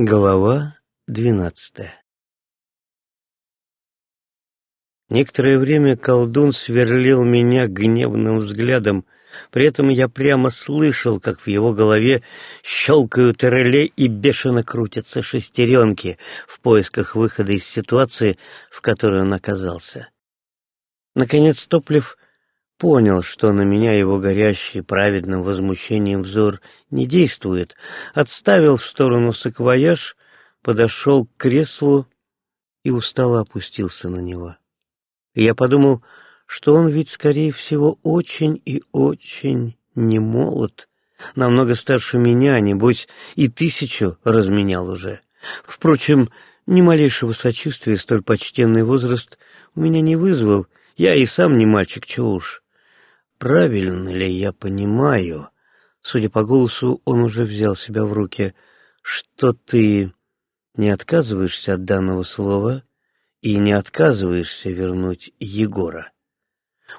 Глава двенадцатая Некоторое время колдун сверлил меня гневным взглядом, при этом я прямо слышал, как в его голове щелкают реле и бешено крутятся шестеренки в поисках выхода из ситуации, в которой он оказался. Наконец Топлев понял, что на меня его горящий праведным возмущением взор не действует, отставил в сторону саквояж, подошел к креслу и устало опустился на него. Я подумал, что он ведь, скорее всего, очень и очень не молод, намного старше меня, небось, и тысячу разменял уже. Впрочем, ни малейшего сочувствия столь почтенный возраст у меня не вызвал, я и сам не мальчик, чего уж. Правильно ли я понимаю, судя по голосу, он уже взял себя в руки, что ты не отказываешься от данного слова и не отказываешься вернуть Егора?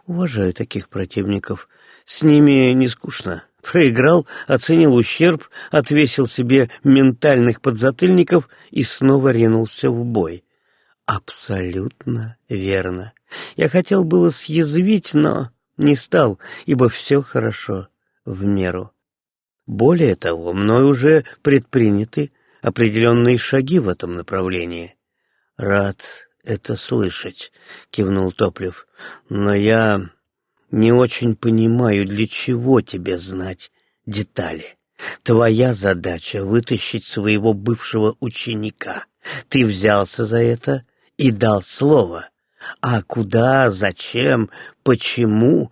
Уважаю таких противников. С ними не скучно. Проиграл, оценил ущерб, отвесил себе ментальных подзатыльников и снова ринулся в бой. Абсолютно верно. Я хотел было съязвить, но не стал, ибо все хорошо в меру. Более того, мной уже предприняты определенные шаги в этом направлении. Рад это слышать, кивнул Топлев. Но я не очень понимаю, для чего тебе знать детали. Твоя задача — вытащить своего бывшего ученика. Ты взялся за это и дал слово. А куда, зачем, почему?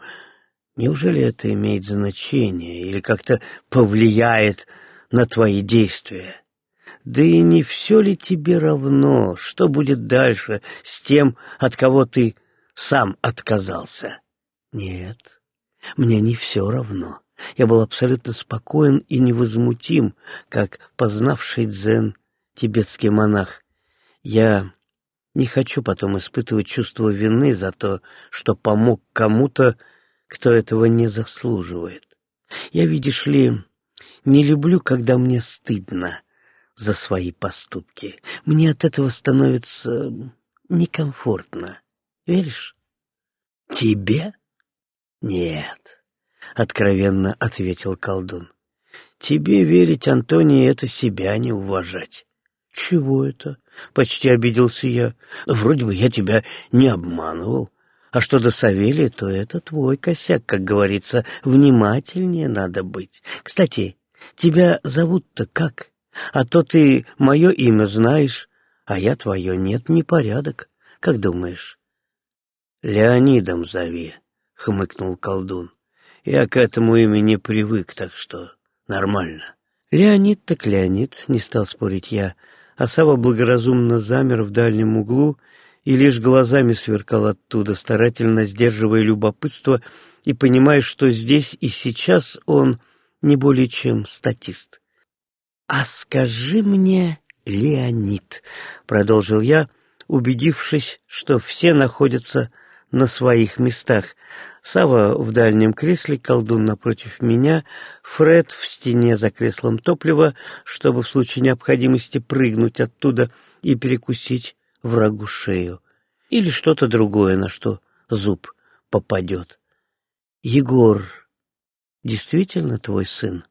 Неужели это имеет значение или как-то повлияет на твои действия? Да и не все ли тебе равно, что будет дальше с тем, от кого ты сам отказался? Нет, мне не все равно. Я был абсолютно спокоен и невозмутим, как познавший дзен тибетский монах. Я не хочу потом испытывать чувство вины за то, что помог кому-то, кто этого не заслуживает. Я, видишь ли, не люблю, когда мне стыдно за свои поступки. Мне от этого становится некомфортно. Веришь? Тебе? Нет, — откровенно ответил колдун. Тебе верить, Антоний, это себя не уважать. «Чего это?» — почти обиделся я. «Вроде бы я тебя не обманывал. А что до Савелия, то это твой косяк, как говорится. Внимательнее надо быть. Кстати, тебя зовут-то как? А то ты мое имя знаешь, а я твое нет, непорядок. Как думаешь?» «Леонидом зови», — хмыкнул колдун. «Я к этому имени привык, так что нормально». «Леонид так Леонид», — не стал спорить я, — а Сава благоразумно замер в дальнем углу и лишь глазами сверкал оттуда, старательно сдерживая любопытство и понимая, что здесь и сейчас он не более чем статист. «А скажи мне, Леонид», — продолжил я, убедившись, что все находятся на своих местах. Сава в дальнем кресле, колдун напротив меня, Фред в стене за креслом топлива, чтобы в случае необходимости прыгнуть оттуда и перекусить врагу шею. Или что-то другое, на что зуб попадет. Егор действительно твой сын?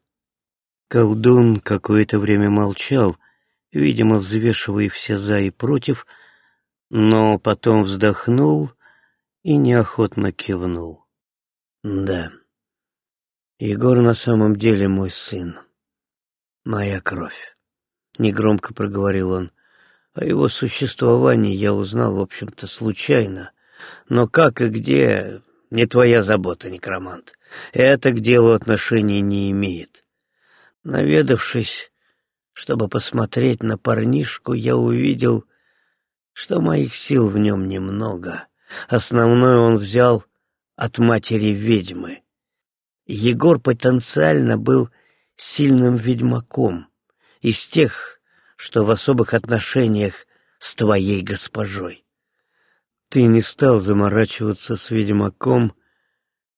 Колдун какое-то время молчал, видимо, взвешивая все за и против, но потом вздохнул и неохотно кивнул. Да, Егор на самом деле мой сын, моя кровь. Негромко проговорил он. О его существовании я узнал, в общем-то, случайно. Но как и где, не твоя забота, некромант. Это к делу отношения не имеет. Наведавшись, чтобы посмотреть на парнишку, я увидел, что моих сил в нем немного. Основное он взял от матери ведьмы. Егор потенциально был сильным ведьмаком, из тех, что в особых отношениях с твоей госпожой. Ты не стал заморачиваться с ведьмаком,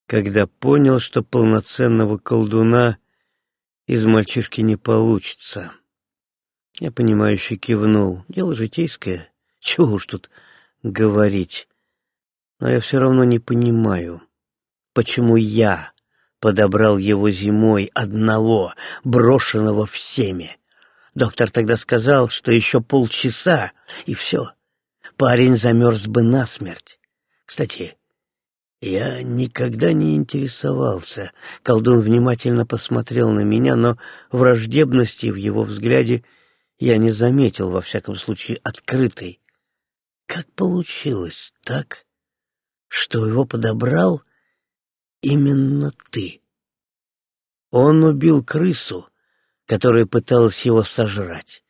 когда понял, что полноценного колдуна из мальчишки не получится. Я понимающе кивнул. Дело житейское. Чего уж тут говорить. Но я все равно не понимаю, почему я подобрал его зимой одного, брошенного всеми. Доктор тогда сказал, что еще полчаса, и все. Парень замерз бы насмерть. Кстати, я никогда не интересовался. Колдун внимательно посмотрел на меня, но враждебности в его взгляде я не заметил, во всяком случае, открытой. Как получилось так, что его подобрал именно ты? Он убил крысу, которая пыталась его сожрать.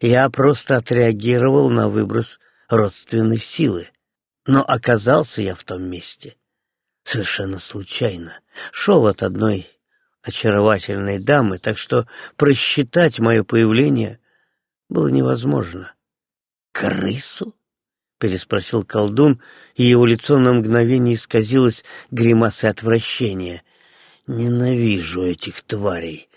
Я просто отреагировал на выброс родственной силы, но оказался я в том месте совершенно случайно. Шел от одной очаровательной дамы, так что просчитать мое появление было невозможно. «Крысу?» — переспросил колдун, и его лицо на мгновение исказилось гримасой отвращения. «Ненавижу этих тварей,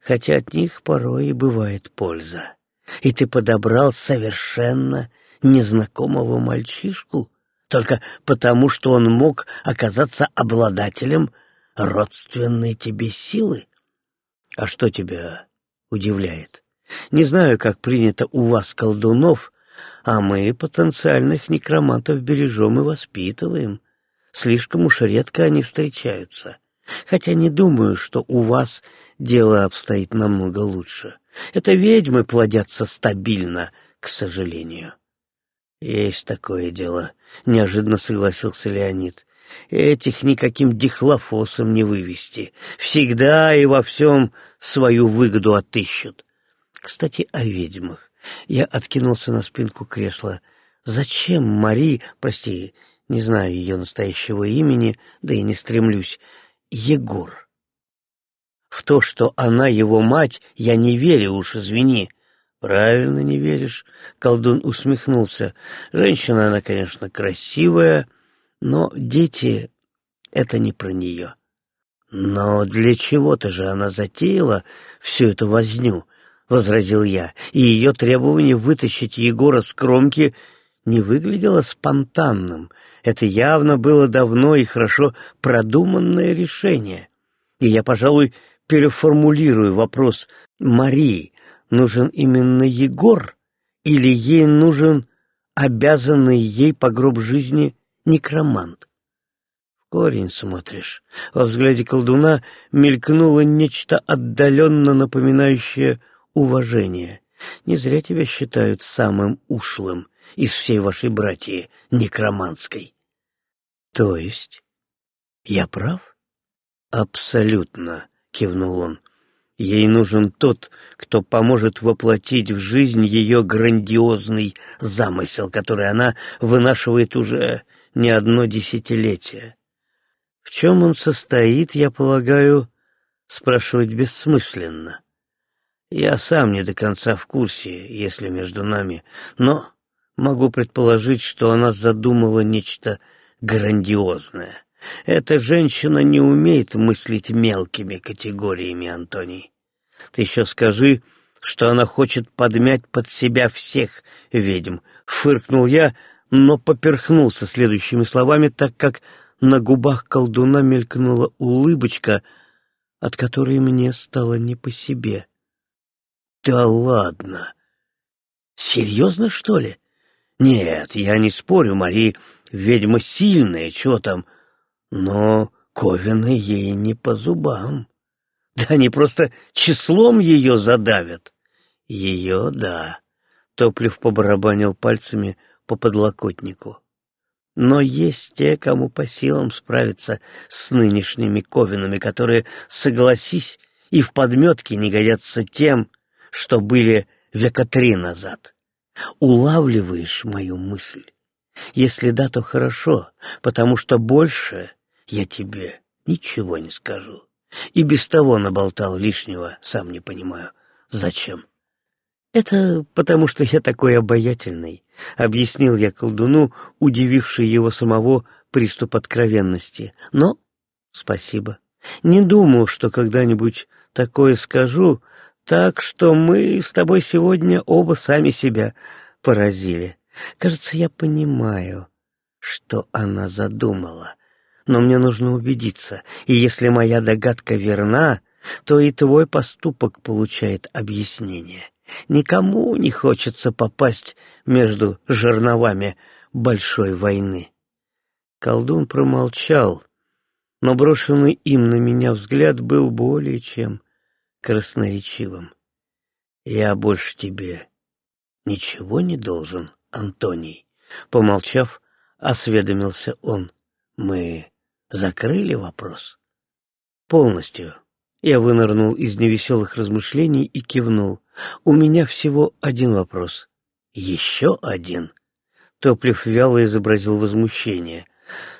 хотя от них порой и бывает польза. И ты подобрал совершенно незнакомого мальчишку?» только потому, что он мог оказаться обладателем родственной тебе силы? А что тебя удивляет? Не знаю, как принято у вас, колдунов, а мы потенциальных некромантов бережем и воспитываем. Слишком уж редко они встречаются. Хотя не думаю, что у вас дело обстоит намного лучше. Это ведьмы плодятся стабильно, к сожалению. «Есть такое дело», — неожиданно согласился Леонид. «Этих никаким дихлофосом не вывести. Всегда и во всем свою выгоду отыщут. Кстати, о ведьмах. Я откинулся на спинку кресла. Зачем Мари, прости, не знаю ее настоящего имени, да и не стремлюсь, Егор? В то, что она его мать, я не верю уж, извини. «Правильно не веришь», — колдун усмехнулся. «Женщина она, конечно, красивая, но дети — это не про нее». «Но для чего-то же она затеяла всю эту возню», — возразил я, и ее требование вытащить Егора с кромки не выглядело спонтанным. Это явно было давно и хорошо продуманное решение. И я, пожалуй, переформулирую вопрос Марии, нужен именно Егор, или ей нужен обязанный ей по гроб жизни некромант? В корень смотришь. Во взгляде колдуна мелькнуло нечто отдаленно напоминающее уважение. Не зря тебя считают самым ушлым из всей вашей братьи некроманской. То есть я прав? Абсолютно, кивнул он. Ей нужен тот, кто поможет воплотить в жизнь ее грандиозный замысел, который она вынашивает уже не одно десятилетие. В чем он состоит, я полагаю, спрашивать бессмысленно. Я сам не до конца в курсе, если между нами, но могу предположить, что она задумала нечто грандиозное. Эта женщина не умеет мыслить мелкими категориями, Антоний. Ты еще скажи, что она хочет подмять под себя всех ведьм. Фыркнул я, но поперхнулся следующими словами, так как на губах колдуна мелькнула улыбочка, от которой мне стало не по себе. «Да ладно! Серьезно, что ли? Нет, я не спорю, Мари, ведьма сильная, что там, но ковины ей не по зубам. Да они просто числом ее задавят. Ее, да. Топлив побарабанил пальцами по подлокотнику. Но есть те, кому по силам справиться с нынешними ковинами, которые, согласись, и в подметке не годятся тем, что были века три назад. Улавливаешь мою мысль? Если да, то хорошо, потому что больше я тебе ничего не скажу. И без того наболтал лишнего, сам не понимаю. Зачем? Это потому, что я такой обаятельный, объяснил я колдуну, удививший его самого приступ откровенности. Но спасибо. Не думал, что когда-нибудь такое скажу, Так что мы с тобой сегодня оба сами себя поразили. Кажется, я понимаю, что она задумала. Но мне нужно убедиться, и если моя догадка верна, то и твой поступок получает объяснение. Никому не хочется попасть между жерновами большой войны. Колдун промолчал, но брошенный им на меня взгляд был более чем красноречивым. «Я больше тебе ничего не должен, Антоний», — помолчав, осведомился он. «Мы закрыли вопрос?» «Полностью». Я вынырнул из невеселых размышлений и кивнул. «У меня всего один вопрос». «Еще один?» Топлив вяло изобразил возмущение.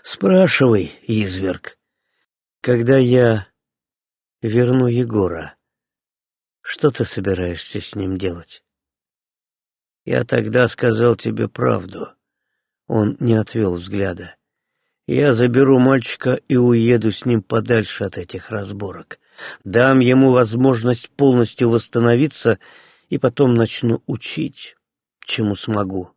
«Спрашивай, изверг. Когда я верну Егора, что ты собираешься с ним делать?» «Я тогда сказал тебе правду». Он не отвел взгляда. «Я заберу мальчика и уеду с ним подальше от этих разборок. Дам ему возможность полностью восстановиться и потом начну учить, чему смогу.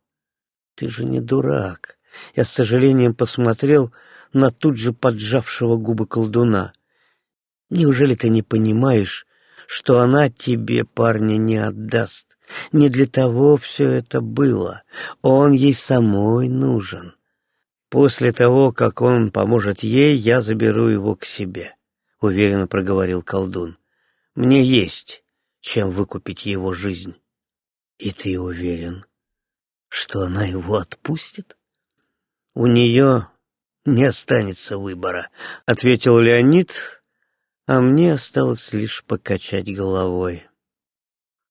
Ты же не дурак. Я с сожалением посмотрел на тут же поджавшего губы колдуна. Неужели ты не понимаешь, что она тебе парня не отдаст? Не для того все это было. Он ей самой нужен. После того, как он поможет ей, я заберу его к себе. — уверенно проговорил колдун. «Мне есть, чем выкупить его жизнь». «И ты уверен, что она его отпустит?» «У нее не останется выбора», — ответил Леонид, а мне осталось лишь покачать головой.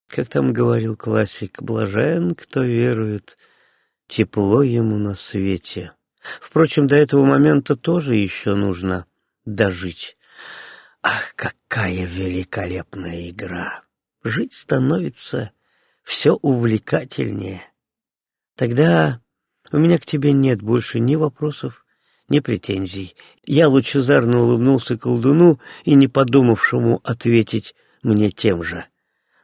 Как там говорил классик, блажен, кто верует, тепло ему на свете. Впрочем, до этого момента тоже еще нужно дожить. Ах, какая великолепная игра! Жить становится все увлекательнее. Тогда у меня к тебе нет больше ни вопросов, ни претензий. Я лучезарно улыбнулся колдуну и, не подумавшему ответить мне тем же.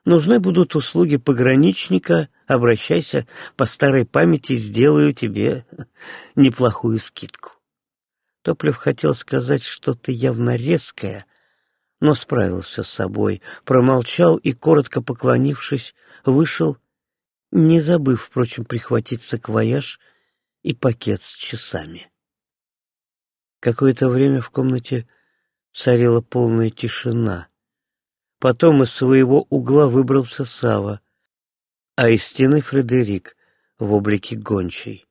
Нужны будут услуги пограничника, обращайся, по старой памяти сделаю тебе неплохую скидку. Топлев хотел сказать что-то явно резкое, но справился с собой, промолчал и, коротко поклонившись, вышел, не забыв, впрочем, прихватить саквояж и пакет с часами. Какое-то время в комнате царила полная тишина. Потом из своего угла выбрался Сава, а из стены Фредерик в облике гончей.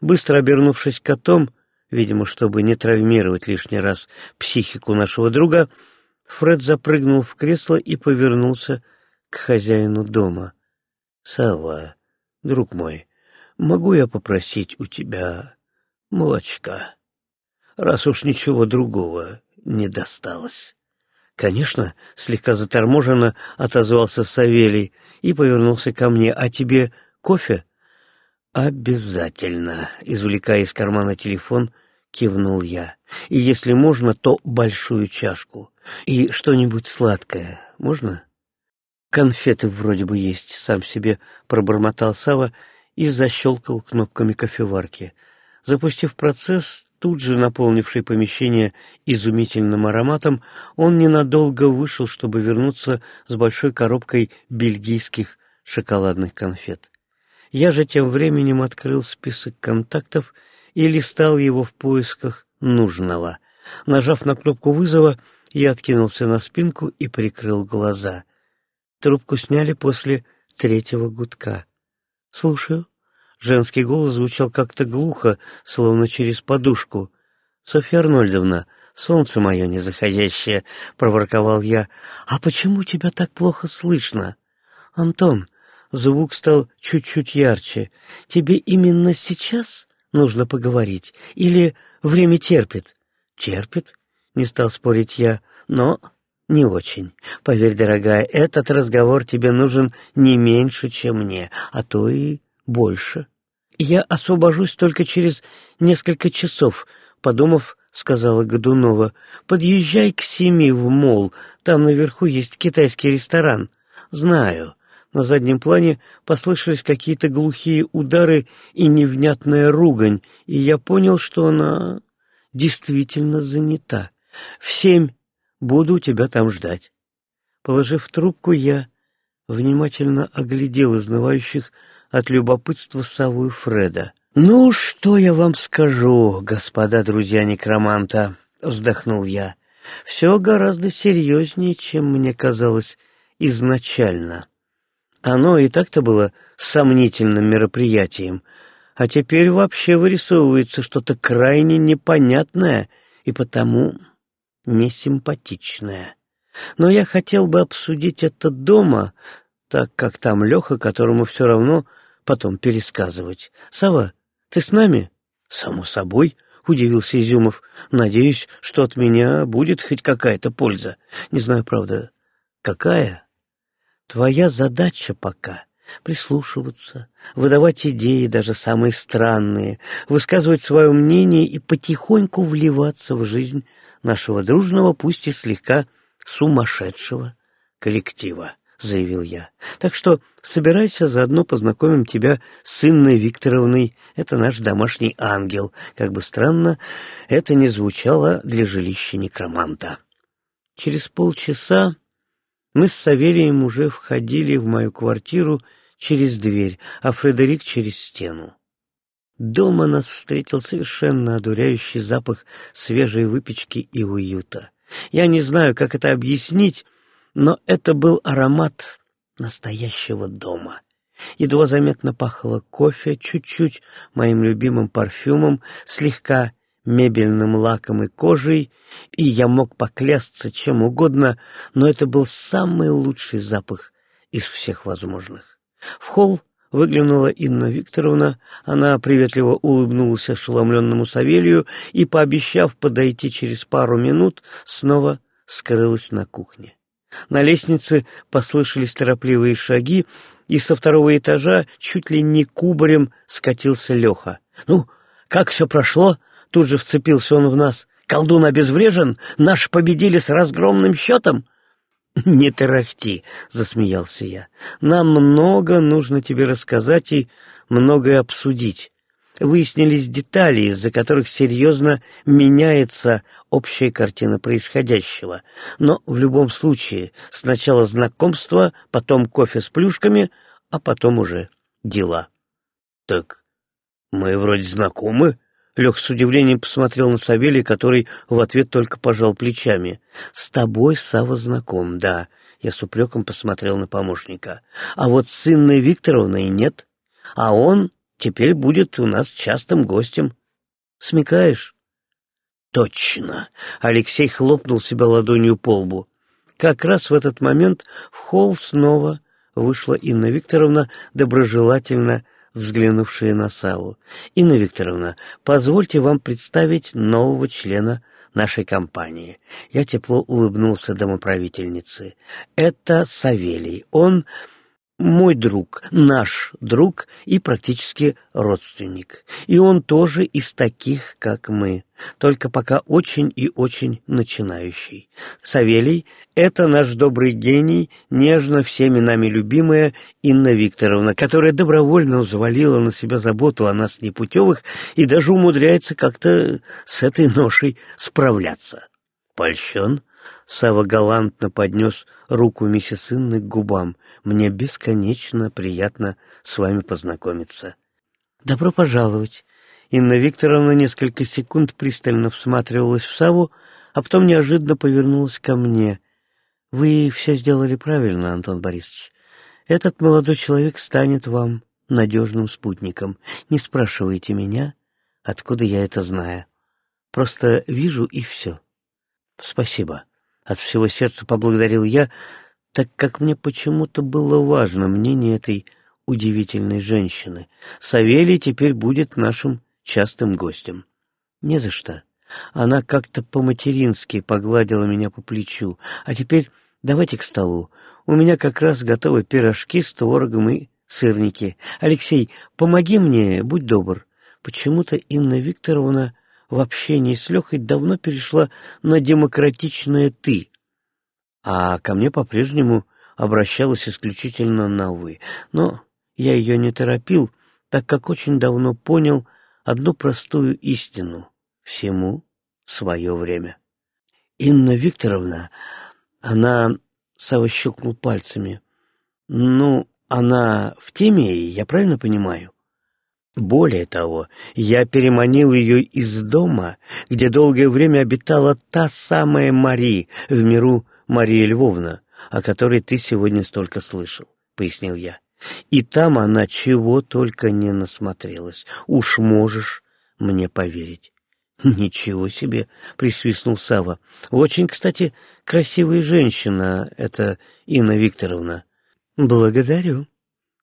Быстро обернувшись котом, видимо, чтобы не травмировать лишний раз психику нашего друга, Фред запрыгнул в кресло и повернулся к хозяину дома. «Сава, друг мой, могу я попросить у тебя молочка, раз уж ничего другого не досталось?» «Конечно», — слегка заторможенно отозвался Савелий и повернулся ко мне. «А тебе кофе?» «Обязательно», — извлекая из кармана телефон, кивнул я. «И если можно, то большую чашку. И что-нибудь сладкое можно? Конфеты вроде бы есть, сам себе пробормотал Сава и защелкал кнопками кофеварки. Запустив процесс, тут же наполнивший помещение изумительным ароматом, он ненадолго вышел, чтобы вернуться с большой коробкой бельгийских шоколадных конфет. Я же тем временем открыл список контактов и листал его в поисках нужного. Нажав на кнопку вызова, я откинулся на спинку и прикрыл глаза. Трубку сняли после третьего гудка. «Слушаю». Женский голос звучал как-то глухо, словно через подушку. «Софья Арнольдовна, солнце мое незаходящее», — проворковал я. «А почему тебя так плохо слышно?» «Антон», — звук стал чуть-чуть ярче, — «тебе именно сейчас нужно поговорить? Или время терпит?» «Терпит?» не стал спорить я, но не очень. Поверь, дорогая, этот разговор тебе нужен не меньше, чем мне, а то и больше. Я освобожусь только через несколько часов, подумав, сказала Годунова. Подъезжай к семи в мол, там наверху есть китайский ресторан. Знаю. На заднем плане послышались какие-то глухие удары и невнятная ругань, и я понял, что она действительно занята. В семь буду тебя там ждать. Положив трубку, я внимательно оглядел изнывающих от любопытства Саву и Фреда. «Ну, что я вам скажу, господа друзья некроманта?» — вздохнул я. «Все гораздо серьезнее, чем мне казалось изначально. Оно и так-то было сомнительным мероприятием, а теперь вообще вырисовывается что-то крайне непонятное и потому несимпатичное. Но я хотел бы обсудить это дома, так как там Леха, которому все равно потом пересказывать. Сава, ты с нами? Само собой, удивился Изюмов. Надеюсь, что от меня будет хоть какая-то польза. Не знаю, правда, какая. Твоя задача пока прислушиваться, выдавать идеи, даже самые странные, высказывать свое мнение и потихоньку вливаться в жизнь нашего дружного, пусть и слегка сумасшедшего коллектива, заявил я. Так что собирайся, заодно познакомим тебя с Инной Викторовной. Это наш домашний ангел. Как бы странно это ни звучало для жилища некроманта. Через полчаса мы с Савелием уже входили в мою квартиру через дверь, а Фредерик через стену. Дома нас встретил совершенно одуряющий запах свежей выпечки и уюта. Я не знаю, как это объяснить, но это был аромат настоящего дома. Едва заметно пахло кофе, чуть-чуть моим любимым парфюмом, слегка мебельным лаком и кожей, и я мог поклясться чем угодно, но это был самый лучший запах из всех возможных. В холл выглянула Инна Викторовна, она приветливо улыбнулась ошеломленному Савелью и, пообещав подойти через пару минут, снова скрылась на кухне. На лестнице послышались торопливые шаги, и со второго этажа чуть ли не кубарем скатился Леха. «Ну, как все прошло?» — тут же вцепился он в нас. «Колдун обезврежен? Наш победили с разгромным счетом?» «Не тарахти», — засмеялся я. «Нам много нужно тебе рассказать и многое обсудить. Выяснились детали, из-за которых серьезно меняется общая картина происходящего. Но в любом случае сначала знакомство, потом кофе с плюшками, а потом уже дела». «Так мы вроде знакомы», Лех с удивлением посмотрел на Савелия, который в ответ только пожал плечами. «С тобой Сава знаком, да». Я с упреком посмотрел на помощника. «А вот с Инной Викторовной нет. А он теперь будет у нас частым гостем. Смекаешь?» «Точно!» — Алексей хлопнул себя ладонью по лбу. Как раз в этот момент в холл снова вышла Инна Викторовна, доброжелательно взглянувшая на Саву. «Инна Викторовна, позвольте вам представить нового члена нашей компании». Я тепло улыбнулся домоправительнице. «Это Савелий. Он мой друг, наш друг и практически родственник. И он тоже из таких, как мы, только пока очень и очень начинающий. Савелий — это наш добрый гений, нежно всеми нами любимая Инна Викторовна, которая добровольно взвалила на себя заботу о нас непутевых и даже умудряется как-то с этой ношей справляться. Польщен Сава галантно поднес руку миссис Инны к губам. «Мне бесконечно приятно с вами познакомиться». «Добро пожаловать». Инна Викторовна несколько секунд пристально всматривалась в Саву, а потом неожиданно повернулась ко мне. «Вы все сделали правильно, Антон Борисович. Этот молодой человек станет вам надежным спутником. Не спрашивайте меня, откуда я это знаю. Просто вижу и все. Спасибо». От всего сердца поблагодарил я, так как мне почему-то было важно мнение этой удивительной женщины. Савелий теперь будет нашим частым гостем. Не за что. Она как-то по-матерински погладила меня по плечу. А теперь давайте к столу. У меня как раз готовы пирожки с творогом и сырники. Алексей, помоги мне, будь добр. Почему-то Инна Викторовна в общении с Лехой давно перешла на демократичное «ты», а ко мне по-прежнему обращалась исключительно на «вы». Но я ее не торопил, так как очень давно понял одну простую истину — всему свое время. Инна Викторовна, она... Сава щелкнул пальцами. Ну, она в теме, я правильно понимаю? Более того, я переманил ее из дома, где долгое время обитала та самая Мари, в миру Мария Львовна, о которой ты сегодня столько слышал, — пояснил я. И там она чего только не насмотрелась. Уж можешь мне поверить. «Ничего себе!» — присвистнул Сава. «Очень, кстати, красивая женщина, это Инна Викторовна». «Благодарю».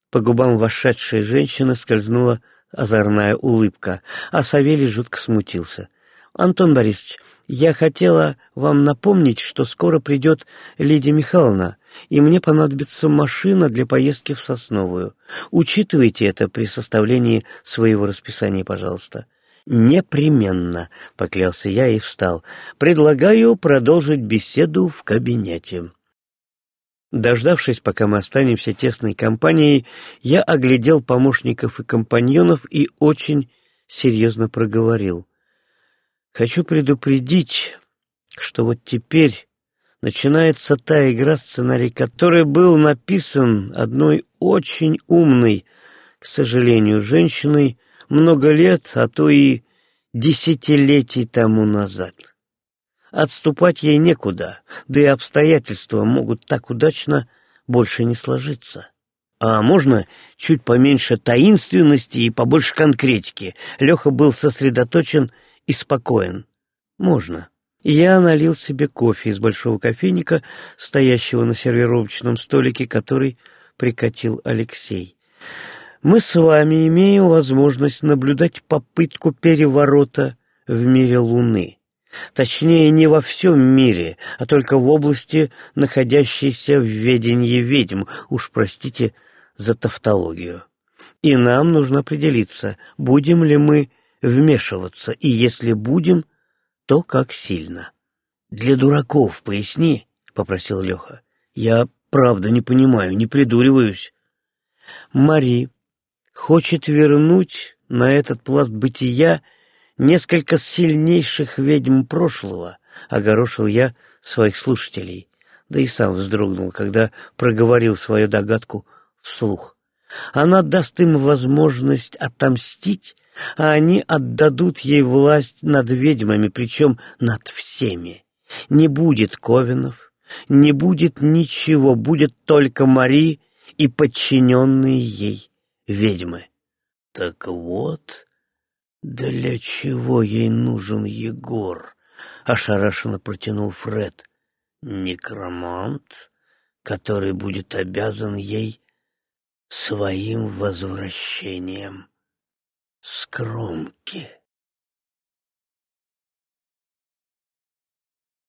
По губам вошедшей женщины скользнула озорная улыбка, а Савелий жутко смутился. «Антон Борисович, я хотела вам напомнить, что скоро придет Лидия Михайловна, и мне понадобится машина для поездки в Сосновую. Учитывайте это при составлении своего расписания, пожалуйста». «Непременно», — поклялся я и встал. «Предлагаю продолжить беседу в кабинете». Дождавшись, пока мы останемся тесной компанией, я оглядел помощников и компаньонов и очень серьезно проговорил. «Хочу предупредить, что вот теперь начинается та игра, сценарий который был написан одной очень умной, к сожалению, женщиной, много лет, а то и десятилетий тому назад. Отступать ей некуда, да и обстоятельства могут так удачно больше не сложиться. А можно чуть поменьше таинственности и побольше конкретики? Леха был сосредоточен и спокоен. Можно. Я налил себе кофе из большого кофейника, стоящего на сервировочном столике, который прикатил Алексей мы с вами имеем возможность наблюдать попытку переворота в мире Луны. Точнее, не во всем мире, а только в области, находящейся в ведении ведьм, уж простите за тавтологию. И нам нужно определиться, будем ли мы вмешиваться, и если будем, то как сильно. «Для дураков поясни», — попросил Леха. «Я правда не понимаю, не придуриваюсь». Мари хочет вернуть на этот пласт бытия несколько сильнейших ведьм прошлого, огорошил я своих слушателей, да и сам вздрогнул, когда проговорил свою догадку вслух. Она даст им возможность отомстить, а они отдадут ей власть над ведьмами, причем над всеми. Не будет Ковинов, не будет ничего, будет только Мари и подчиненные ей ведьмы. Так вот, для чего ей нужен Егор? Ошарашенно протянул Фред. Некромант, который будет обязан ей своим возвращением с кромки.